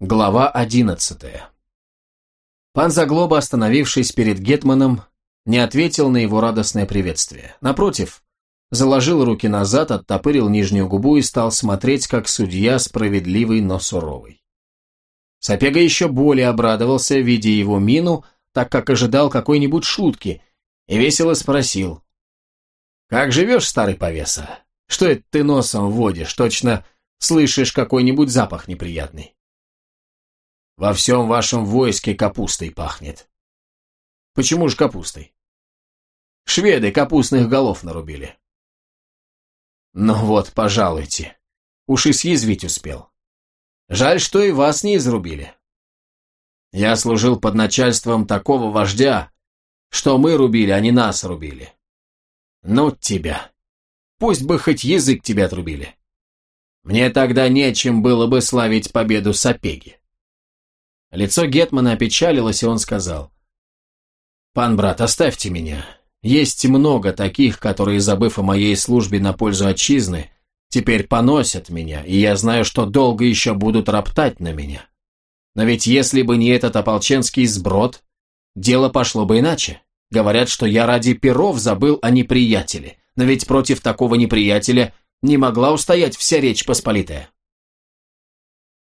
Глава одиннадцатая. Пан Заглоба, остановившись перед Гетманом, не ответил на его радостное приветствие. Напротив, заложил руки назад, оттопырил нижнюю губу и стал смотреть, как судья справедливый, но суровый. Сапега еще более обрадовался, видя его мину, так как ожидал какой-нибудь шутки, и весело спросил. «Как живешь, старый повеса? Что это ты носом водишь? Точно слышишь какой-нибудь запах неприятный?» Во всем вашем войске капустой пахнет. Почему же капустой? Шведы капустных голов нарубили. Ну вот, пожалуйте. Уж и съязвить успел. Жаль, что и вас не изрубили. Я служил под начальством такого вождя, что мы рубили, а не нас рубили. Ну тебя. Пусть бы хоть язык тебя отрубили. Мне тогда нечем было бы славить победу Сапеги. Лицо Гетмана опечалилось, и он сказал. «Пан брат, оставьте меня. Есть много таких, которые, забыв о моей службе на пользу отчизны, теперь поносят меня, и я знаю, что долго еще будут роптать на меня. Но ведь если бы не этот ополченский сброд, дело пошло бы иначе. Говорят, что я ради перов забыл о неприятеле, но ведь против такого неприятеля не могла устоять вся речь посполитая.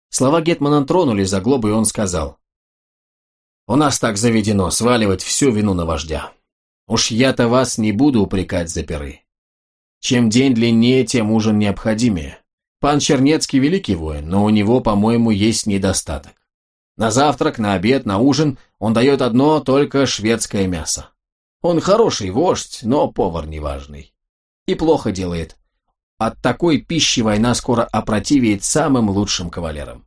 Слова Гетмана тронули за глобу, и он сказал. «У нас так заведено сваливать всю вину на вождя. Уж я-то вас не буду упрекать за перы. Чем день длиннее, тем ужин необходимее. Пан Чернецкий великий воин, но у него, по-моему, есть недостаток. На завтрак, на обед, на ужин он дает одно только шведское мясо. Он хороший вождь, но повар неважный. И плохо делает. От такой пищи война скоро опротивеет самым лучшим кавалерам.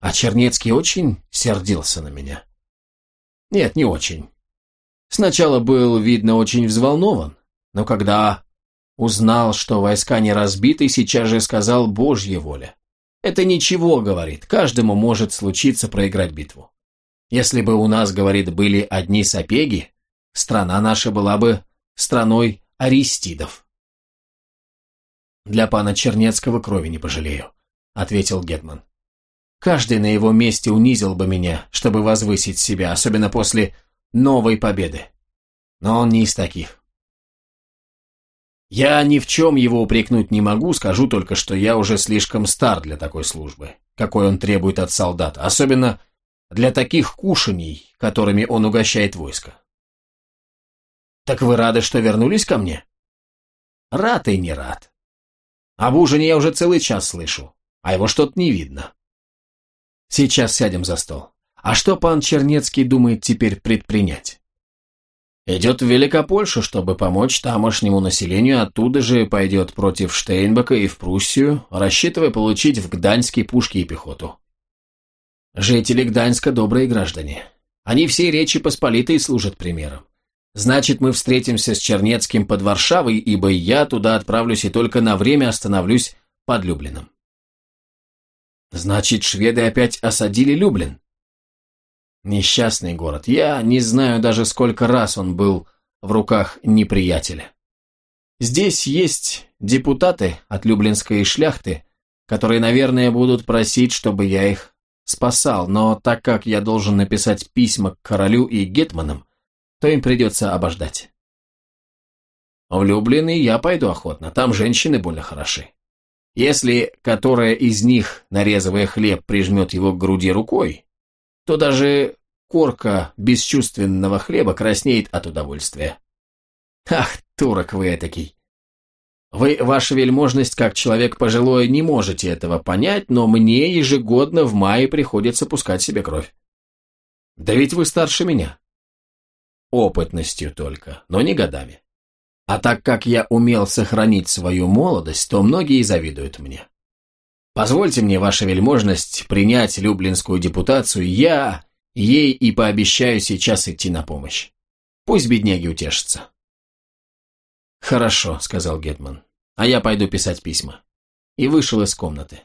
А Чернецкий очень сердился на меня. Нет, не очень. Сначала был, видно, очень взволнован, но когда узнал, что войска не разбиты, сейчас же сказал «Божья воля». Это ничего, говорит, каждому может случиться проиграть битву. Если бы у нас, говорит, были одни сапеги, страна наша была бы страной аристидов. «Для пана Чернецкого крови не пожалею», — ответил Гетман. «Каждый на его месте унизил бы меня, чтобы возвысить себя, особенно после новой победы. Но он не из таких». «Я ни в чем его упрекнуть не могу, скажу только, что я уже слишком стар для такой службы, какой он требует от солдат, особенно для таких кушаний, которыми он угощает войско». «Так вы рады, что вернулись ко мне?» «Рад и не рад. Об ужине я уже целый час слышу, а его что-то не видно. Сейчас сядем за стол. А что пан Чернецкий думает теперь предпринять? Идет в Великопольшу, чтобы помочь тамошнему населению, оттуда же пойдет против Штейнбека и в Пруссию, рассчитывая получить в Гданьске пушки и пехоту. Жители Гданьска добрые граждане. Они всей Речи Посполитой служат примером. Значит, мы встретимся с Чернецким под Варшавой, ибо я туда отправлюсь и только на время остановлюсь под Люблином. Значит, шведы опять осадили Люблин? Несчастный город. Я не знаю даже, сколько раз он был в руках неприятеля. Здесь есть депутаты от люблинской шляхты, которые, наверное, будут просить, чтобы я их спасал, но так как я должен написать письма к королю и гетманам, то им придется обождать. В Люблины я пойду охотно, там женщины больно хороши. Если которая из них, нарезывая хлеб, прижмет его к груди рукой, то даже корка бесчувственного хлеба краснеет от удовольствия. Ах, турок вы этакий! Вы, ваша вельможность, как человек пожилой, не можете этого понять, но мне ежегодно в мае приходится пускать себе кровь. Да ведь вы старше меня. Опытностью только, но не годами. А так как я умел сохранить свою молодость, то многие завидуют мне. Позвольте мне, ваша вельможность, принять люблинскую депутацию, я ей и пообещаю сейчас идти на помощь. Пусть бедняги утешатся. «Хорошо», — сказал Гетман, — «а я пойду писать письма». И вышел из комнаты.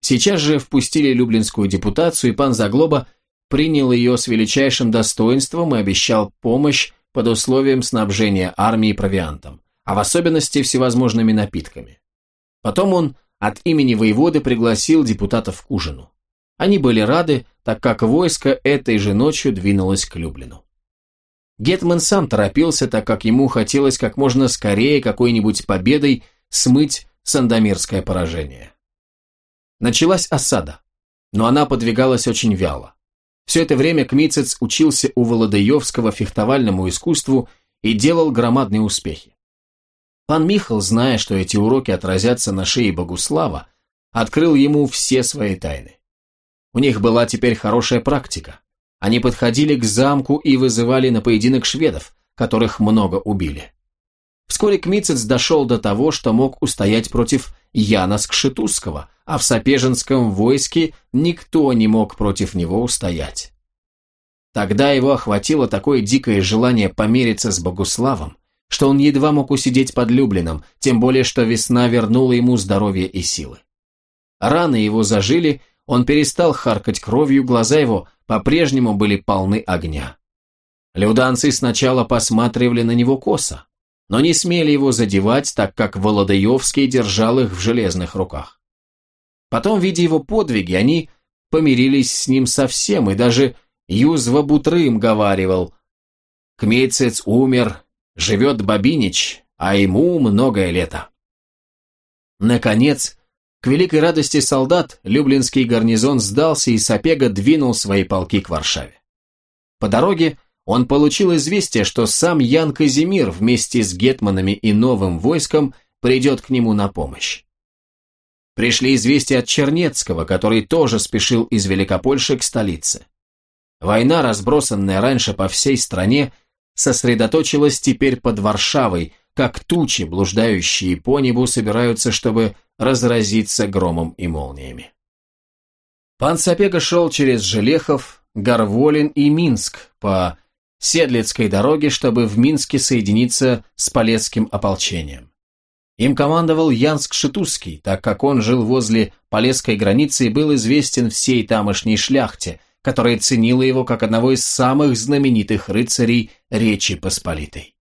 Сейчас же впустили люблинскую депутацию, и пан Заглоба принял ее с величайшим достоинством и обещал помощь под условием снабжения армии провиантом, а в особенности всевозможными напитками. Потом он от имени воеводы пригласил депутатов к ужину. Они были рады, так как войско этой же ночью двинулось к Люблину. Гетман сам торопился, так как ему хотелось как можно скорее какой-нибудь победой смыть сандомирское поражение. Началась осада, но она подвигалась очень вяло. Все это время Кмицец учился у Володаевского фехтовальному искусству и делал громадные успехи. Пан Михал, зная, что эти уроки отразятся на шее Богуслава, открыл ему все свои тайны. У них была теперь хорошая практика. Они подходили к замку и вызывали на поединок шведов, которых много убили. Вскоре Кмицец дошел до того, что мог устоять против Яна Скшетузского, а в Сапежинском войске никто не мог против него устоять. Тогда его охватило такое дикое желание помериться с Богуславом, что он едва мог усидеть под Люблином, тем более что весна вернула ему здоровье и силы. Раны его зажили, он перестал харкать кровью, глаза его по-прежнему были полны огня. Люданцы сначала посматривали на него косо, но не смели его задевать, так как Володаевский держал их в железных руках. Потом, видя его подвиги, они помирились с ним совсем, и даже Юзва Бутрым говаривал «Кмейцец умер, живет Бабинич, а ему многое лето». Наконец, к великой радости солдат, Люблинский гарнизон сдался и Сапега двинул свои полки к Варшаве. По дороге он получил известие, что сам Ян Казимир вместе с гетманами и новым войском придет к нему на помощь. Пришли известия от Чернецкого, который тоже спешил из Великопольши к столице. Война, разбросанная раньше по всей стране, сосредоточилась теперь под Варшавой, как тучи, блуждающие по небу, собираются, чтобы разразиться громом и молниями. Пан Сапега шел через Желехов, Горволин и Минск по Седлицкой дороге, чтобы в Минске соединиться с Полесским ополчением. Им командовал Янск Шитузский, так как он жил возле Полесской границы и был известен всей тамошней шляхте, которая ценила его как одного из самых знаменитых рыцарей Речи Посполитой.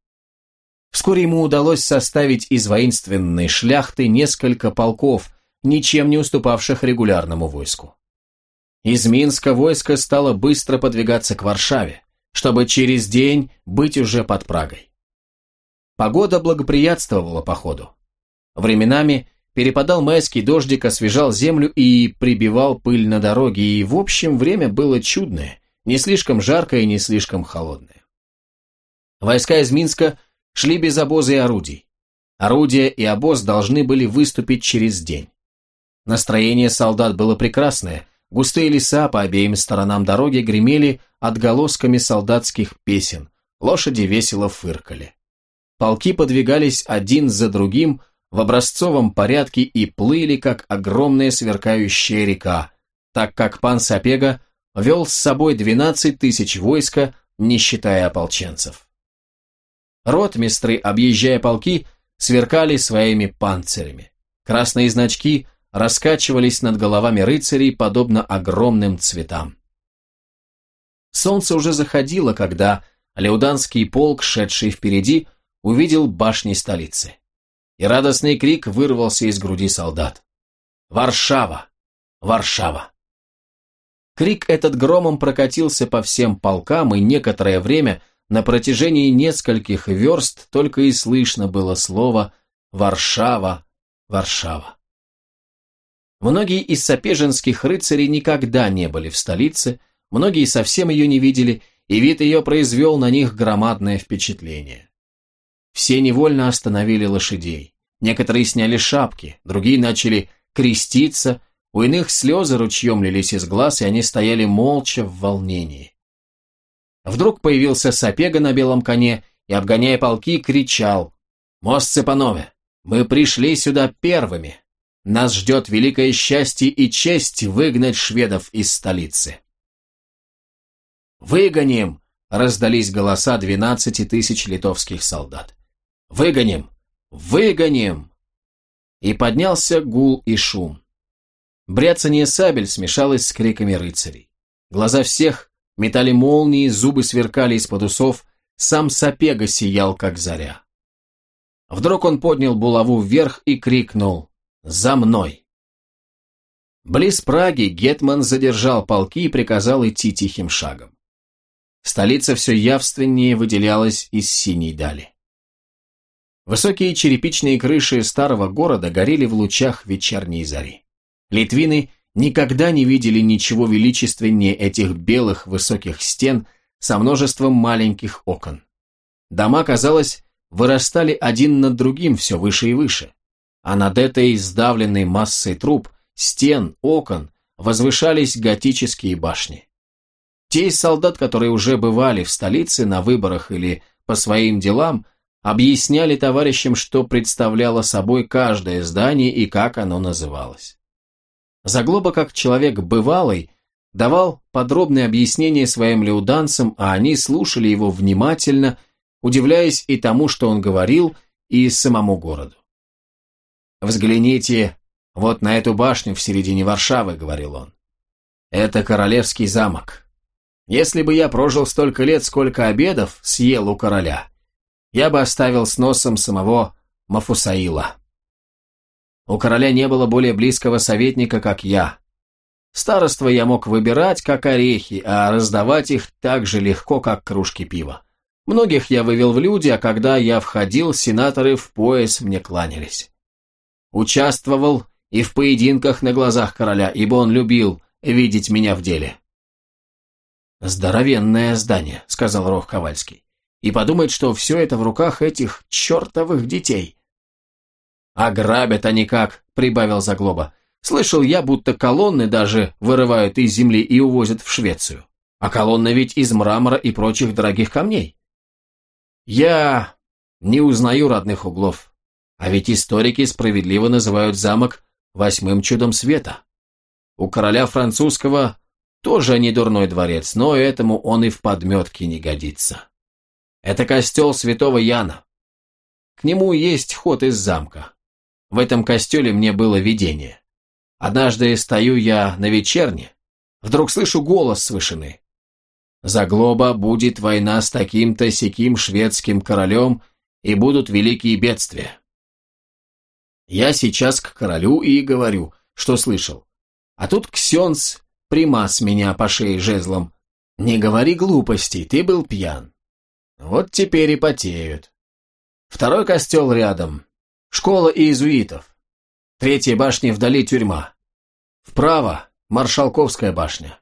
Вскоре ему удалось составить из воинственной шляхты несколько полков, ничем не уступавших регулярному войску. Из Минска войско стало быстро подвигаться к Варшаве, чтобы через день быть уже под Прагой. Погода благоприятствовала походу. Временами перепадал майский дождик, освежал землю и прибивал пыль на дороге, и в общем время было чудное, не слишком жаркое и не слишком холодное. Войска из Минска шли без обоза и орудий. Орудия и обоз должны были выступить через день. Настроение солдат было прекрасное, Густые леса по обеим сторонам дороги гремели отголосками солдатских песен, лошади весело фыркали. Полки подвигались один за другим в образцовом порядке и плыли, как огромная сверкающая река, так как пан Сапега вел с собой 12 тысяч войска, не считая ополченцев. Ротмистры, объезжая полки, сверкали своими панцирями. Красные значки – раскачивались над головами рыцарей, подобно огромным цветам. Солнце уже заходило, когда Леуданский полк, шедший впереди, увидел башни столицы. И радостный крик вырвался из груди солдат. «Варшава! Варшава!» Крик этот громом прокатился по всем полкам, и некоторое время на протяжении нескольких верст только и слышно было слово «Варшава! Варшава!». Многие из сапежинских рыцарей никогда не были в столице, многие совсем ее не видели, и вид ее произвел на них громадное впечатление. Все невольно остановили лошадей. Некоторые сняли шапки, другие начали креститься, у иных слезы ручьем лились из глаз, и они стояли молча в волнении. Вдруг появился Сапега на белом коне и, обгоняя полки, кричал «Мост Цепанове, мы пришли сюда первыми!» Нас ждет великое счастье и честь выгнать шведов из столицы. «Выгоним!» — раздались голоса двенадцати тысяч литовских солдат. «Выгоним! Выгоним!» И поднялся гул и шум. Бряцание сабель смешалось с криками рыцарей. Глаза всех метали молнии, зубы сверкали из-под усов, сам Сапега сиял, как заря. Вдруг он поднял булаву вверх и крикнул «За мной!» Близ Праги Гетман задержал полки и приказал идти тихим шагом. Столица все явственнее выделялась из синей дали. Высокие черепичные крыши старого города горели в лучах вечерней зари. Литвины никогда не видели ничего величественнее этих белых высоких стен со множеством маленьких окон. Дома, казалось, вырастали один над другим все выше и выше, а над этой сдавленной массой труб, стен, окон возвышались готические башни. Те из солдат, которые уже бывали в столице на выборах или по своим делам, объясняли товарищам, что представляло собой каждое здание и как оно называлось. Заглоба, как человек бывалый, давал подробные объяснения своим леуданцам, а они слушали его внимательно, удивляясь и тому, что он говорил, и самому городу. «Взгляните вот на эту башню в середине Варшавы», — говорил он. «Это королевский замок. Если бы я прожил столько лет, сколько обедов съел у короля, я бы оставил с носом самого Мафусаила. У короля не было более близкого советника, как я. Староство я мог выбирать, как орехи, а раздавать их так же легко, как кружки пива. Многих я вывел в люди, а когда я входил, сенаторы в пояс мне кланялись. Участвовал и в поединках на глазах короля, ибо он любил видеть меня в деле. «Здоровенное здание», — сказал Рох Ковальский и подумает, что все это в руках этих чертовых детей. «А грабят они как», — прибавил Заглоба. «Слышал я, будто колонны даже вырывают из земли и увозят в Швецию. А колонны ведь из мрамора и прочих дорогих камней». «Я не узнаю родных углов. А ведь историки справедливо называют замок восьмым чудом света. У короля французского тоже не дурной дворец, но этому он и в подметке не годится». Это костел святого Яна. К нему есть ход из замка. В этом костеле мне было видение. Однажды стою я на вечерне, вдруг слышу голос с вышины. Заглоба будет война с таким-то сяким шведским королем, и будут великие бедствия. Я сейчас к королю и говорю, что слышал. А тут Ксенц примас меня по шее жезлом. Не говори глупостей, ты был пьян. Вот теперь и потеют. Второй костел рядом. Школа иезуитов. Третья башня вдали тюрьма. Вправо Маршалковская башня.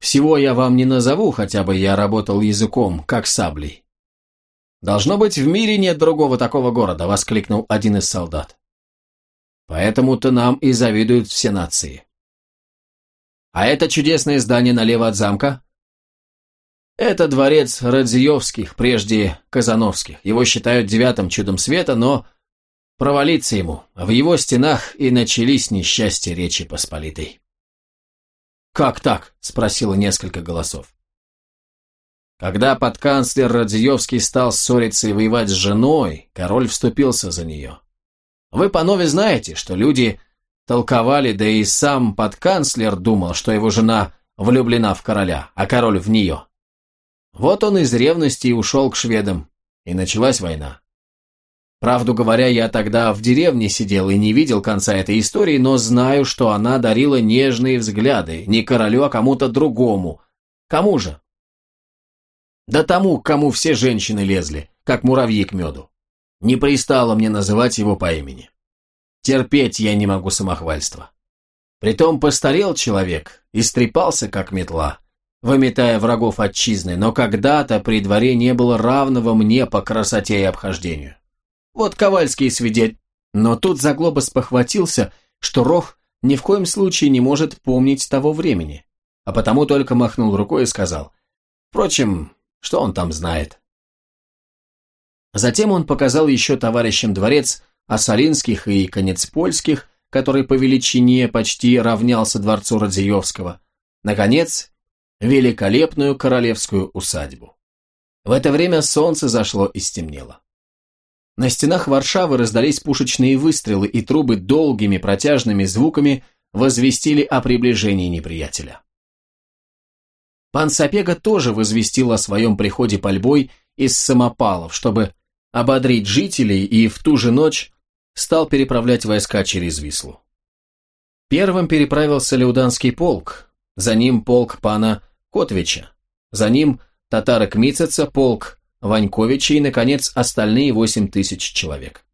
Всего я вам не назову, хотя бы я работал языком, как саблей. «Должно быть, в мире нет другого такого города», — воскликнул один из солдат. «Поэтому-то нам и завидуют все нации». «А это чудесное здание налево от замка?» Это дворец Радзиевских, прежде Казановских. Его считают девятым чудом света, но провалиться ему. В его стенах и начались несчастья Речи Посполитой. «Как так?» – спросило несколько голосов. Когда подканцлер Радзиевский стал ссориться и воевать с женой, король вступился за нее. Вы, панове, знаете, что люди толковали, да и сам подканцлер думал, что его жена влюблена в короля, а король в нее. Вот он из ревности и ушел к шведам, и началась война. Правду говоря, я тогда в деревне сидел и не видел конца этой истории, но знаю, что она дарила нежные взгляды, не королю, а кому-то другому. Кому же? Да тому, кому все женщины лезли, как муравьи к меду. Не пристало мне называть его по имени. Терпеть я не могу самохвальства. Притом постарел человек, истрепался, как метла выметая врагов отчизны, но когда-то при дворе не было равного мне по красоте и обхождению. Вот Ковальский свидетель. Но тут Заглоба спохватился, что Рох ни в коем случае не может помнить того времени, а потому только махнул рукой и сказал, «Впрочем, что он там знает?» Затем он показал еще товарищам дворец Осолинских и Конецпольских, который по величине почти равнялся дворцу Радзиевского. Наконец, великолепную королевскую усадьбу. В это время солнце зашло и стемнело. На стенах Варшавы раздались пушечные выстрелы, и трубы долгими протяжными звуками возвестили о приближении неприятеля. Пан Сапега тоже возвестил о своем приходе пальбой из самопалов, чтобы ободрить жителей, и в ту же ночь стал переправлять войска через Вислу. Первым переправился Леуданский полк, за ним полк пана Котвича, за ним татарок Мицеца, полк Ваньковича и, наконец, остальные восемь тысяч человек.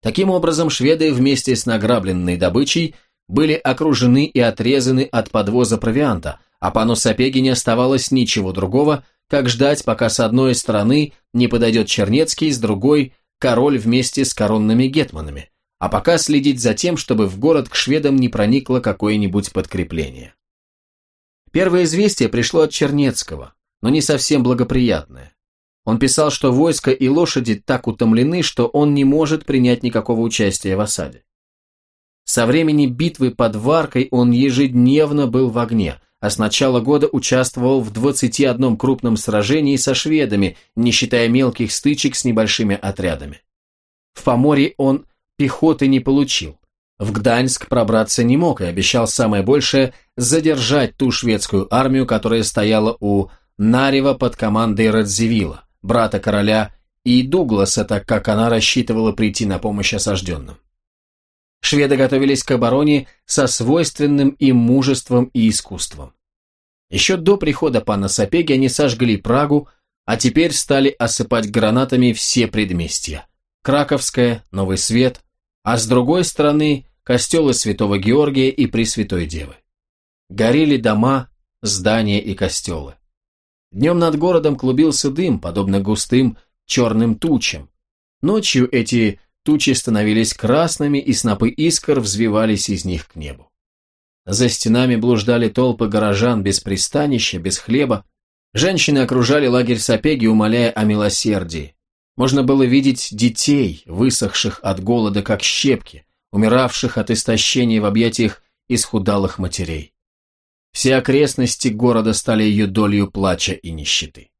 Таким образом, шведы вместе с награбленной добычей были окружены и отрезаны от подвоза провианта, а пану Сапеги не оставалось ничего другого, как ждать, пока с одной стороны не подойдет Чернецкий, с другой – король вместе с коронными гетманами, а пока следить за тем, чтобы в город к шведам не проникло какое-нибудь подкрепление. Первое известие пришло от Чернецкого, но не совсем благоприятное. Он писал, что войско и лошади так утомлены, что он не может принять никакого участия в осаде. Со времени битвы под Варкой он ежедневно был в огне, а с начала года участвовал в 21 крупном сражении со шведами, не считая мелких стычек с небольшими отрядами. В Поморье он пехоты не получил. В Гданьск пробраться не мог и обещал самое большее задержать ту шведскую армию, которая стояла у Нарева под командой Радзивилла, брата короля, и Дугласа, так как она рассчитывала прийти на помощь осажденным. Шведы готовились к обороне со свойственным им мужеством и искусством. Еще до прихода пана Сапеги они сожгли Прагу, а теперь стали осыпать гранатами все предместья. Краковское, Новый Свет, а с другой стороны костелы Святого Георгия и Пресвятой Девы. Горели дома, здания и костелы. Днем над городом клубился дым, подобно густым черным тучам. Ночью эти Тучи становились красными, и снопы искр взвивались из них к небу. За стенами блуждали толпы горожан без пристанища, без хлеба. Женщины окружали лагерь Сапеги, умоляя о милосердии. Можно было видеть детей, высохших от голода, как щепки, умиравших от истощения в объятиях исхудалых матерей. Все окрестности города стали ее долью плача и нищеты.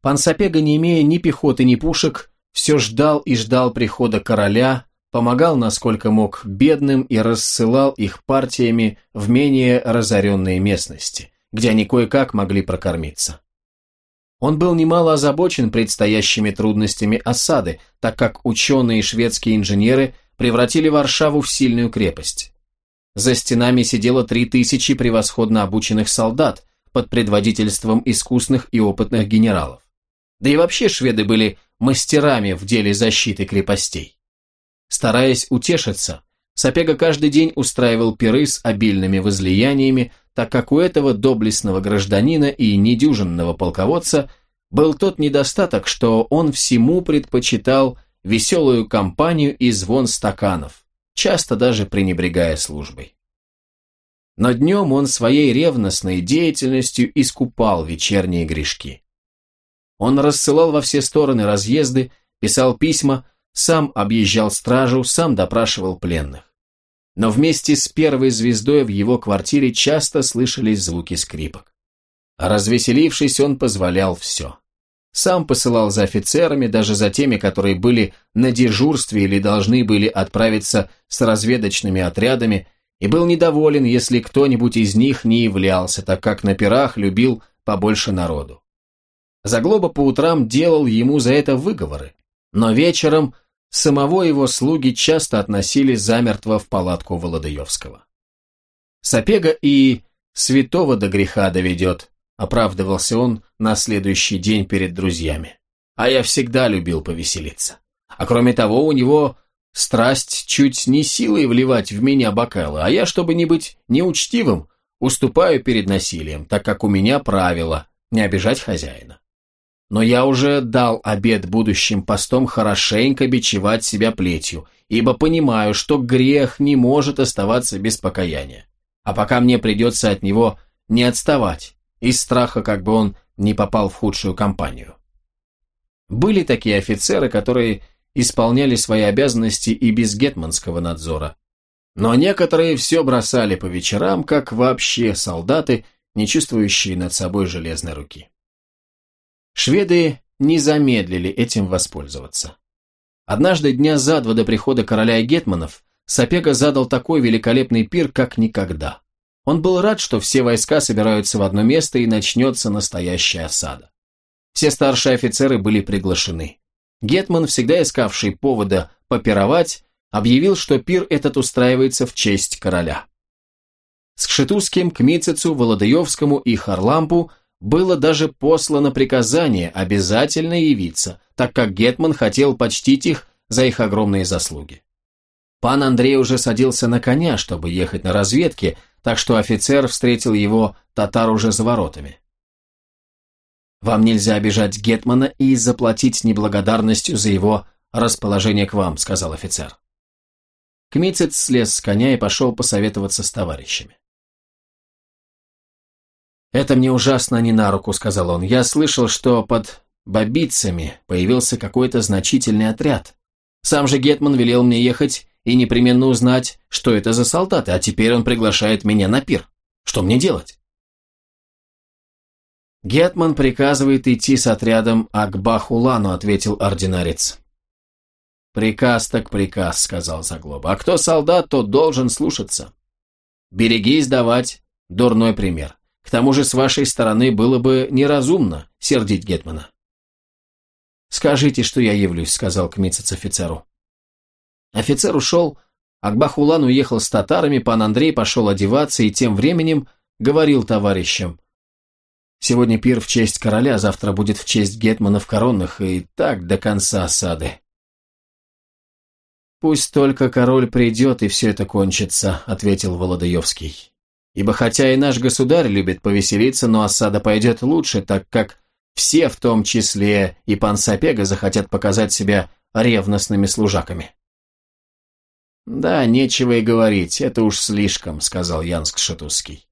Пан Сапега, не имея ни пехоты, ни пушек, все ждал и ждал прихода короля, помогал насколько мог бедным и рассылал их партиями в менее разоренные местности, где они кое-как могли прокормиться. Он был немало озабочен предстоящими трудностями осады, так как ученые и шведские инженеры превратили Варшаву в сильную крепость. За стенами сидело три тысячи превосходно обученных солдат под предводительством искусных и опытных генералов. Да и вообще шведы были мастерами в деле защиты крепостей. Стараясь утешиться, Сапега каждый день устраивал пиры с обильными возлияниями, так как у этого доблестного гражданина и недюжинного полководца был тот недостаток, что он всему предпочитал веселую компанию и звон стаканов, часто даже пренебрегая службой. Но днем он своей ревностной деятельностью искупал вечерние грешки. Он рассылал во все стороны разъезды, писал письма, сам объезжал стражу, сам допрашивал пленных. Но вместе с первой звездой в его квартире часто слышались звуки скрипок. развеселившись, он позволял все. Сам посылал за офицерами, даже за теми, которые были на дежурстве или должны были отправиться с разведочными отрядами, и был недоволен, если кто-нибудь из них не являлся, так как на пирах любил побольше народу. Заглоба по утрам делал ему за это выговоры, но вечером самого его слуги часто относили замертво в палатку Володаевского. Сапега и святого до греха доведет, оправдывался он на следующий день перед друзьями. А я всегда любил повеселиться. А кроме того, у него страсть чуть не силой вливать в меня бокалы, а я, чтобы не быть неучтивым, уступаю перед насилием, так как у меня правило не обижать хозяина. Но я уже дал обед будущим постом хорошенько бичевать себя плетью, ибо понимаю, что грех не может оставаться без покаяния. А пока мне придется от него не отставать, из страха, как бы он не попал в худшую компанию. Были такие офицеры, которые исполняли свои обязанности и без гетманского надзора. Но некоторые все бросали по вечерам, как вообще солдаты, не чувствующие над собой железной руки. Шведы не замедлили этим воспользоваться. Однажды дня за два до прихода короля и гетманов Сапега задал такой великолепный пир, как никогда. Он был рад, что все войска собираются в одно место и начнется настоящая осада. Все старшие офицеры были приглашены. Гетман, всегда искавший повода попировать, объявил, что пир этот устраивается в честь короля. С Кшетузским, Кмицецу, Володаевскому и Харлампу было даже послано приказание обязательно явиться, так как Гетман хотел почтить их за их огромные заслуги. Пан Андрей уже садился на коня, чтобы ехать на разведке, так что офицер встретил его татар уже за воротами. «Вам нельзя обижать Гетмана и заплатить неблагодарностью за его расположение к вам», — сказал офицер. Кмицец слез с коня и пошел посоветоваться с товарищами. «Это мне ужасно не на руку», — сказал он. «Я слышал, что под бабицами появился какой-то значительный отряд. Сам же Гетман велел мне ехать и непременно узнать, что это за солдаты, а теперь он приглашает меня на пир. Что мне делать?» «Гетман приказывает идти с отрядом Акбахулану», — ответил ординарец. «Приказ так приказ», — сказал Заглоба. «А кто солдат, тот должен слушаться. Берегись давать дурной пример. К тому же с вашей стороны было бы неразумно сердить Гетмана». «Скажите, что я явлюсь», — сказал Кмицец офицеру. Офицер ушел, Акбахулан уехал с татарами, пан Андрей пошел одеваться и тем временем говорил товарищам. «Сегодня пир в честь короля, завтра будет в честь гетманов коронных, и так до конца осады». «Пусть только король придет, и все это кончится», — ответил Володаевский. «Ибо хотя и наш государь любит повеселиться, но осада пойдет лучше, так как все, в том числе и пан Сапега, захотят показать себя ревностными служаками». «Да, нечего и говорить, это уж слишком», — сказал Янск Шатузский.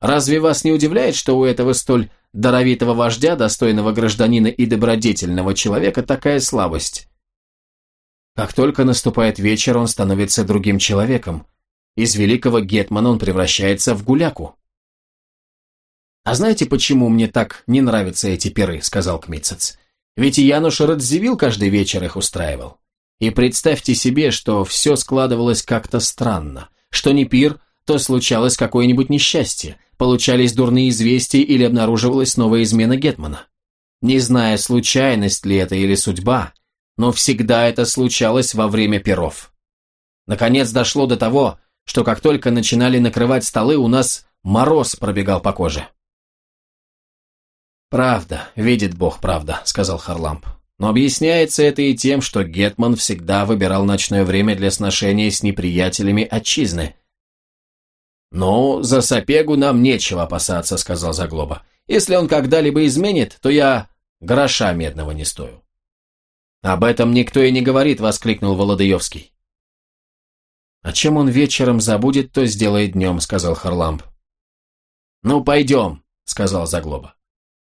«Разве вас не удивляет, что у этого столь даровитого вождя, достойного гражданина и добродетельного человека такая слабость? Как только наступает вечер, он становится другим человеком. Из великого гетмана он превращается в гуляку. «А знаете, почему мне так не нравятся эти пиры?» — сказал Кмитцец. «Ведь и Януш Радзивилл каждый вечер их устраивал. И представьте себе, что все складывалось как-то странно. Что не пир, то случалось какое-нибудь несчастье, получались дурные известия или обнаруживалась новая измена Гетмана. Не зная, случайность ли это или судьба, но всегда это случалось во время перов. Наконец дошло до того, что как только начинали накрывать столы, у нас мороз пробегал по коже. «Правда, видит Бог, правда», — сказал Харламп. «Но объясняется это и тем, что Гетман всегда выбирал ночное время для сношения с неприятелями отчизны». «Ну, за Сапегу нам нечего опасаться», — сказал Заглоба. «Если он когда-либо изменит, то я гроша медного не стою». «Об этом никто и не говорит», — воскликнул Володаевский. «А чем он вечером забудет, то сделает днем», — сказал Харламп. «Ну, пойдем», — сказал Заглоба.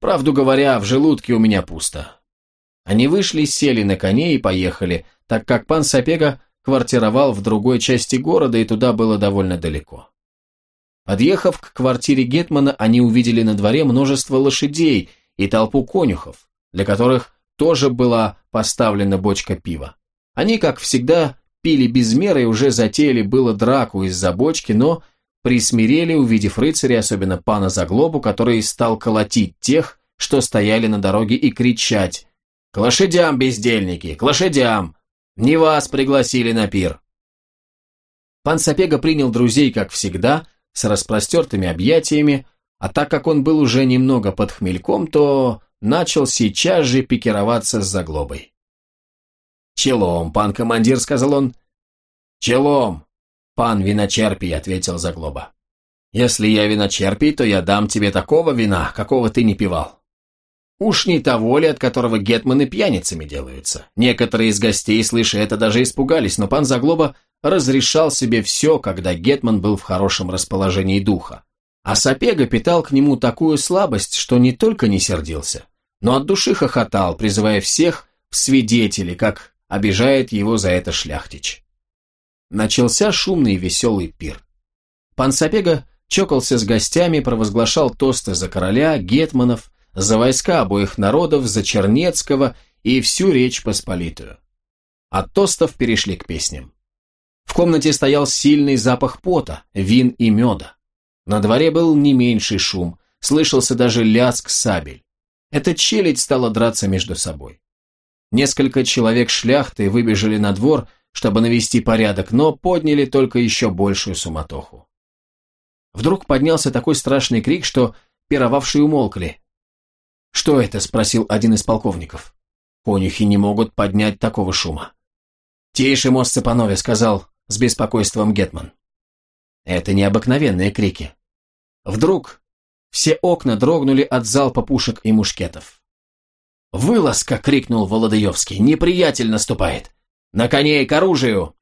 «Правду говоря, в желудке у меня пусто». Они вышли, сели на коне и поехали, так как пан Сапега квартировал в другой части города, и туда было довольно далеко. Подъехав к квартире Гетмана, они увидели на дворе множество лошадей и толпу конюхов, для которых тоже была поставлена бочка пива. Они, как всегда, пили без меры и уже затеяли было драку из-за бочки, но присмирели, увидев рыцаря, особенно пана Заглобу, который стал колотить тех, что стояли на дороге, и кричать «К лошадям, бездельники, к лошадям! Не вас пригласили на пир!» Пан Сапега принял друзей, как всегда, с распростертыми объятиями, а так как он был уже немного под хмельком, то начал сейчас же пикироваться с заглобой. «Челом, пан командир», — сказал он. «Челом, пан виночерпий», — ответил заглоба. «Если я виночерпий, то я дам тебе такого вина, какого ты не пивал». Уж не того ли, от которого гетманы пьяницами делаются. Некоторые из гостей, слыша это, даже испугались, но пан Заглоба разрешал себе все, когда гетман был в хорошем расположении духа. А Сапега питал к нему такую слабость, что не только не сердился, но от души хохотал, призывая всех в свидетели, как обижает его за это шляхтич. Начался шумный и веселый пир. Пан Сапега чокался с гостями, провозглашал тосты за короля, гетманов, за войска обоих народов, за Чернецкого и всю Речь Посполитую. От тостов перешли к песням. В комнате стоял сильный запах пота, вин и меда. На дворе был не меньший шум, слышался даже лязг сабель. Эта челядь стала драться между собой. Несколько человек шляхты выбежали на двор, чтобы навести порядок, но подняли только еще большую суматоху. Вдруг поднялся такой страшный крик, что пировавшие умолкли. «Что это?» – спросил один из полковников. «Конюхи не могут поднять такого шума». «Тише, мост Цепанове», – сказал с беспокойством Гетман. Это необыкновенные крики. Вдруг все окна дрогнули от залпа пушек и мушкетов. «Вылазка!» — крикнул Володаевский. «Неприятель наступает! На коней к оружию!»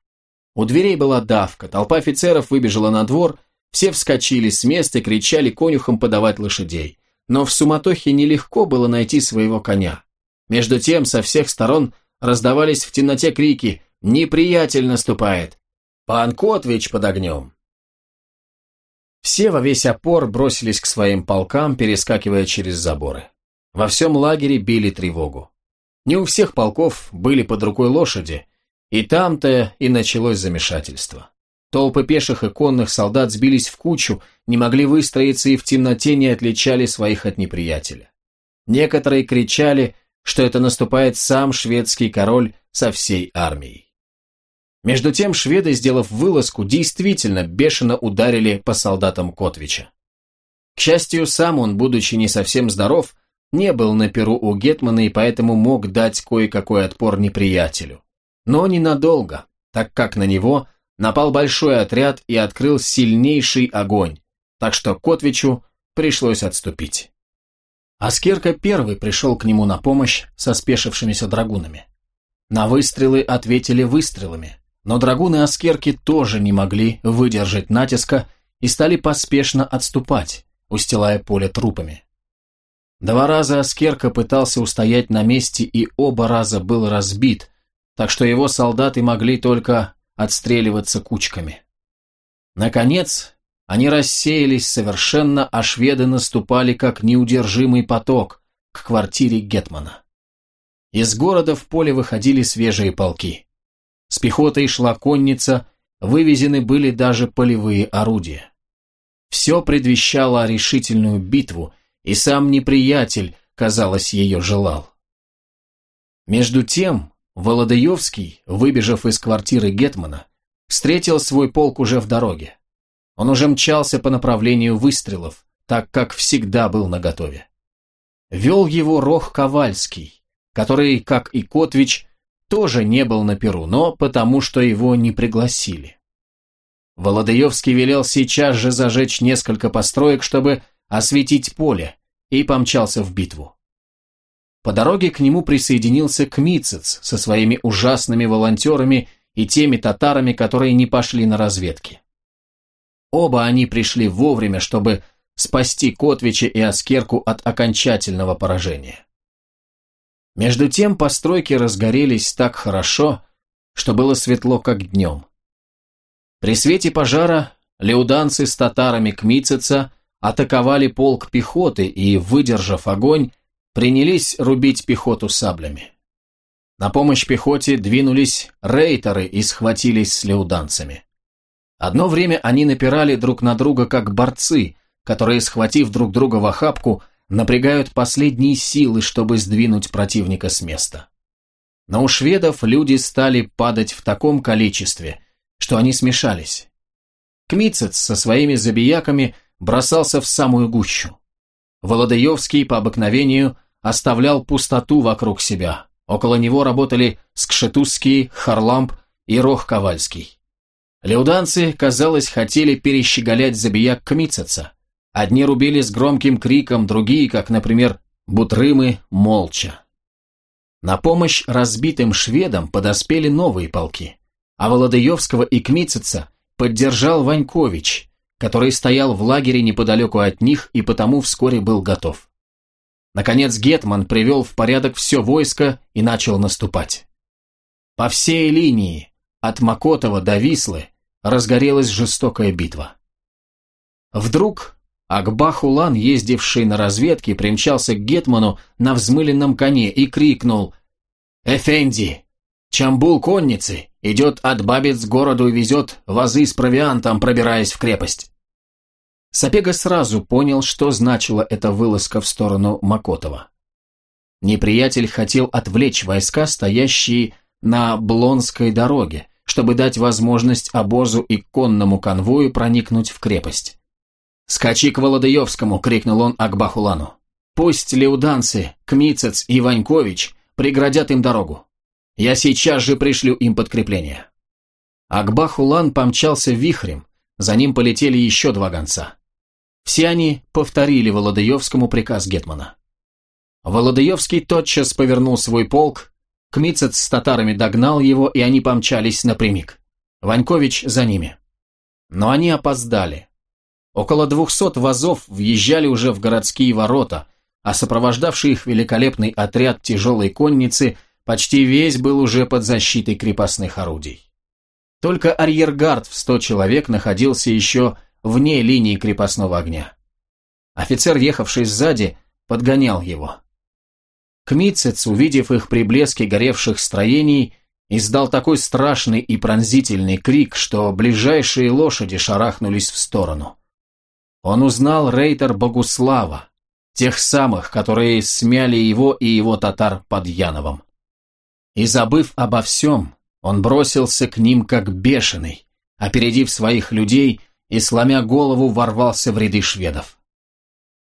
У дверей была давка, толпа офицеров выбежала на двор, все вскочили с места и кричали конюхам подавать лошадей. Но в суматохе нелегко было найти своего коня. Между тем со всех сторон раздавались в темноте крики «Неприятель наступает!» «Пан Котвич под огнем!» Все во весь опор бросились к своим полкам, перескакивая через заборы. Во всем лагере били тревогу. Не у всех полков были под рукой лошади, и там-то и началось замешательство. Толпы пеших и конных солдат сбились в кучу, не могли выстроиться и в темноте не отличали своих от неприятеля. Некоторые кричали, что это наступает сам шведский король со всей армией. Между тем шведы, сделав вылазку, действительно бешено ударили по солдатам Котвича. К счастью, сам он, будучи не совсем здоров, не был на перу у Гетмана и поэтому мог дать кое-какой отпор неприятелю. Но ненадолго, так как на него напал большой отряд и открыл сильнейший огонь, так что Котвичу пришлось отступить. Аскерка первый пришел к нему на помощь со спешившимися драгунами. На выстрелы ответили выстрелами, но драгуны Аскерки тоже не могли выдержать натиска и стали поспешно отступать, устилая поле трупами. Два раза Аскерка пытался устоять на месте и оба раза был разбит, так что его солдаты могли только отстреливаться кучками. Наконец, они рассеялись совершенно, а шведы наступали как неудержимый поток к квартире Гетмана. Из города в поле выходили свежие полки. С пехотой шла конница, вывезены были даже полевые орудия. Все предвещало решительную битву, и сам неприятель, казалось, ее желал. Между тем, Володаевский, выбежав из квартиры Гетмана, встретил свой полк уже в дороге. Он уже мчался по направлению выстрелов, так как всегда был наготове. Вел его Рох Ковальский, который, как и Котвич, тоже не был на Перу, но потому что его не пригласили. Володаевский велел сейчас же зажечь несколько построек, чтобы осветить поле, и помчался в битву. По дороге к нему присоединился Кмицец со своими ужасными волонтерами и теми татарами, которые не пошли на разведки. Оба они пришли вовремя, чтобы спасти Котвича и Аскерку от окончательного поражения. Между тем постройки разгорелись так хорошо, что было светло, как днем. При свете пожара леуданцы с татарами Кмицеца атаковали полк пехоты и, выдержав огонь, принялись рубить пехоту саблями. На помощь пехоте двинулись рейтеры и схватились с леуданцами. Одно время они напирали друг на друга как борцы, которые, схватив друг друга в охапку, напрягают последние силы, чтобы сдвинуть противника с места. Но у шведов люди стали падать в таком количестве, что они смешались. Кмицец со своими забияками бросался в самую гущу. Володаевский по обыкновению оставлял пустоту вокруг себя. Около него работали Скшетузский, Харламп и Рох Ковальский. Леуданцы, казалось, хотели перещеголять забияк Кмицеца, Одни рубили с громким криком, другие, как, например, бутрымы, молча. На помощь разбитым шведам подоспели новые полки, а Володаевского и Кмицеца поддержал Ванькович, который стоял в лагере неподалеку от них и потому вскоре был готов. Наконец Гетман привел в порядок все войско и начал наступать. По всей линии, от Макотова до Вислы, разгорелась жестокая битва. Вдруг Акбах-Улан, ездивший на разведке, примчался к Гетману на взмыленном коне и крикнул «Эфенди! Чамбул конницы! Идет от бабец городу и везет вазы с провиантом, пробираясь в крепость!» Сапега сразу понял, что значила эта вылазка в сторону Макотова. Неприятель хотел отвлечь войска, стоящие на Блонской дороге, чтобы дать возможность обозу и конному конвою проникнуть в крепость. «Скачи к Володаевскому!» – крикнул он Акбахулану. «Пусть леуданцы, Кмицец и Ванькович преградят им дорогу. Я сейчас же пришлю им подкрепление». Акбахулан помчался вихрем, за ним полетели еще два гонца. Все они повторили Володаевскому приказ Гетмана. Володаевский тотчас повернул свой полк, Кмицец с татарами догнал его, и они помчались напрямик. Ванькович за ними. Но они опоздали. Около двухсот вазов въезжали уже в городские ворота, а сопровождавший их великолепный отряд тяжелой конницы почти весь был уже под защитой крепостных орудий. Только арьергард в сто человек находился еще вне линии крепостного огня. Офицер, ехавший сзади, подгонял его. Кмицец, увидев их при блеске горевших строений, издал такой страшный и пронзительный крик, что ближайшие лошади шарахнулись в сторону. Он узнал рейтер Богуслава, тех самых, которые смяли его и его татар под Яновом. И забыв обо всем, он бросился к ним как бешеный, опередив своих людей и, сломя голову, ворвался в ряды шведов.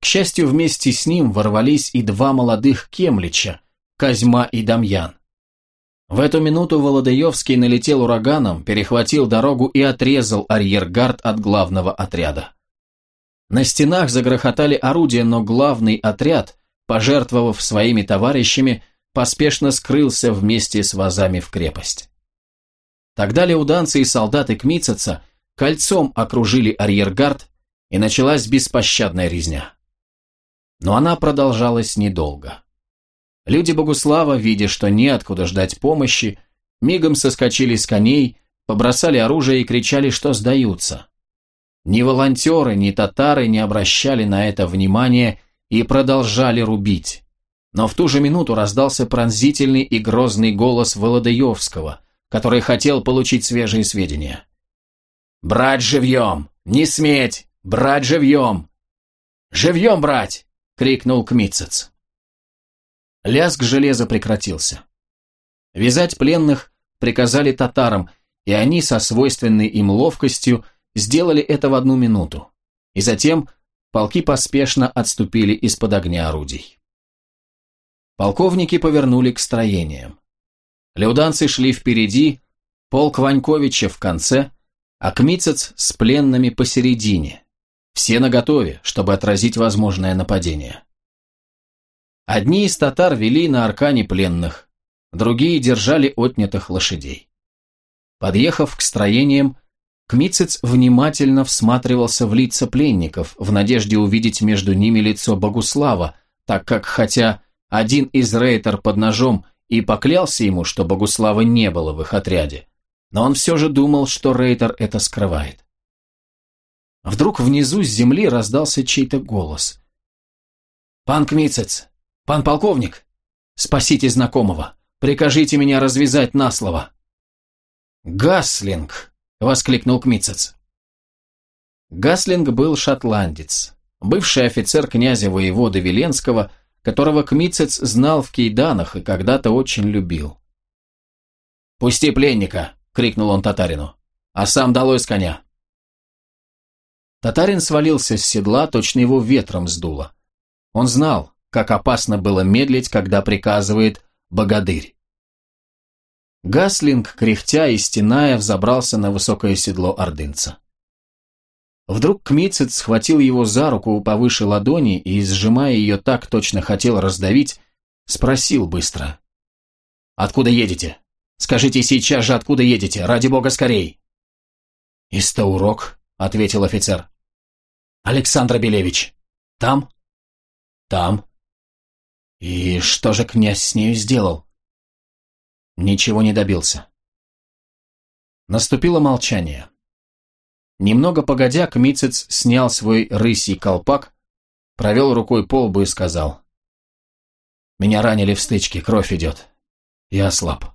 К счастью, вместе с ним ворвались и два молодых кемлича, Козьма и Дамьян. В эту минуту Володаевский налетел ураганом, перехватил дорогу и отрезал арьергард от главного отряда. На стенах загрохотали орудия, но главный отряд, пожертвовав своими товарищами, поспешно скрылся вместе с вазами в крепость. Тогда леуданцы и солдаты Кмицеца кольцом окружили арьергард, и началась беспощадная резня. Но она продолжалась недолго. Люди Богуслава, видя, что неоткуда ждать помощи, мигом соскочили с коней, побросали оружие и кричали, что сдаются. Ни волонтеры, ни татары не обращали на это внимания и продолжали рубить. Но в ту же минуту раздался пронзительный и грозный голос Володаевского, который хотел получить свежие сведения. «Брать живьем! Не сметь! Брать живьем! Живьем брать!» — крикнул Кмитцец. Лязг железа прекратился. Вязать пленных приказали татарам, и они со свойственной им ловкостью сделали это в одну минуту. И затем полки поспешно отступили из-под огня орудий. Полковники повернули к строениям. Леуданцы шли впереди, полк Ваньковича в конце, а Кмицец с пленными посередине, все наготове, чтобы отразить возможное нападение. Одни из татар вели на аркане пленных, другие держали отнятых лошадей. Подъехав к строениям, Кмицец внимательно всматривался в лица пленников, в надежде увидеть между ними лицо Богуслава, так как хотя один из рейтер под ножом и поклялся ему, что Богуслава не было в их отряде, но он все же думал, что рейтер это скрывает. Вдруг внизу с земли раздался чей-то голос. «Пан Кмицец! Пан полковник! Спасите знакомого! Прикажите меня развязать на слово!» «Гаслинг!» — воскликнул Кмицец. Гаслинг был шотландец, бывший офицер князя воевода Веленского, которого Кмицец знал в Кейданах и когда-то очень любил. «Пусти пленника!» — крикнул он татарину. «А сам долой с коня!» Татарин свалился с седла, точно его ветром сдуло. Он знал, как опасно было медлить, когда приказывает «богадырь». Гаслинг, кряхтя и стеная, взобрался на высокое седло ордынца. Вдруг Кмицец схватил его за руку повыше ладони и, сжимая ее так, точно хотел раздавить, спросил быстро. «Откуда едете? Скажите сейчас же, откуда едете? Ради бога, скорей!» «Из Таурок», — ответил офицер. Александр Белевич. Там? Там. И что же князь с нею сделал? Ничего не добился. Наступило молчание. Немного погодя, Кмицец снял свой рысий колпак, провел рукой по лбу и сказал. «Меня ранили в стычке, кровь идет. Я ослаб».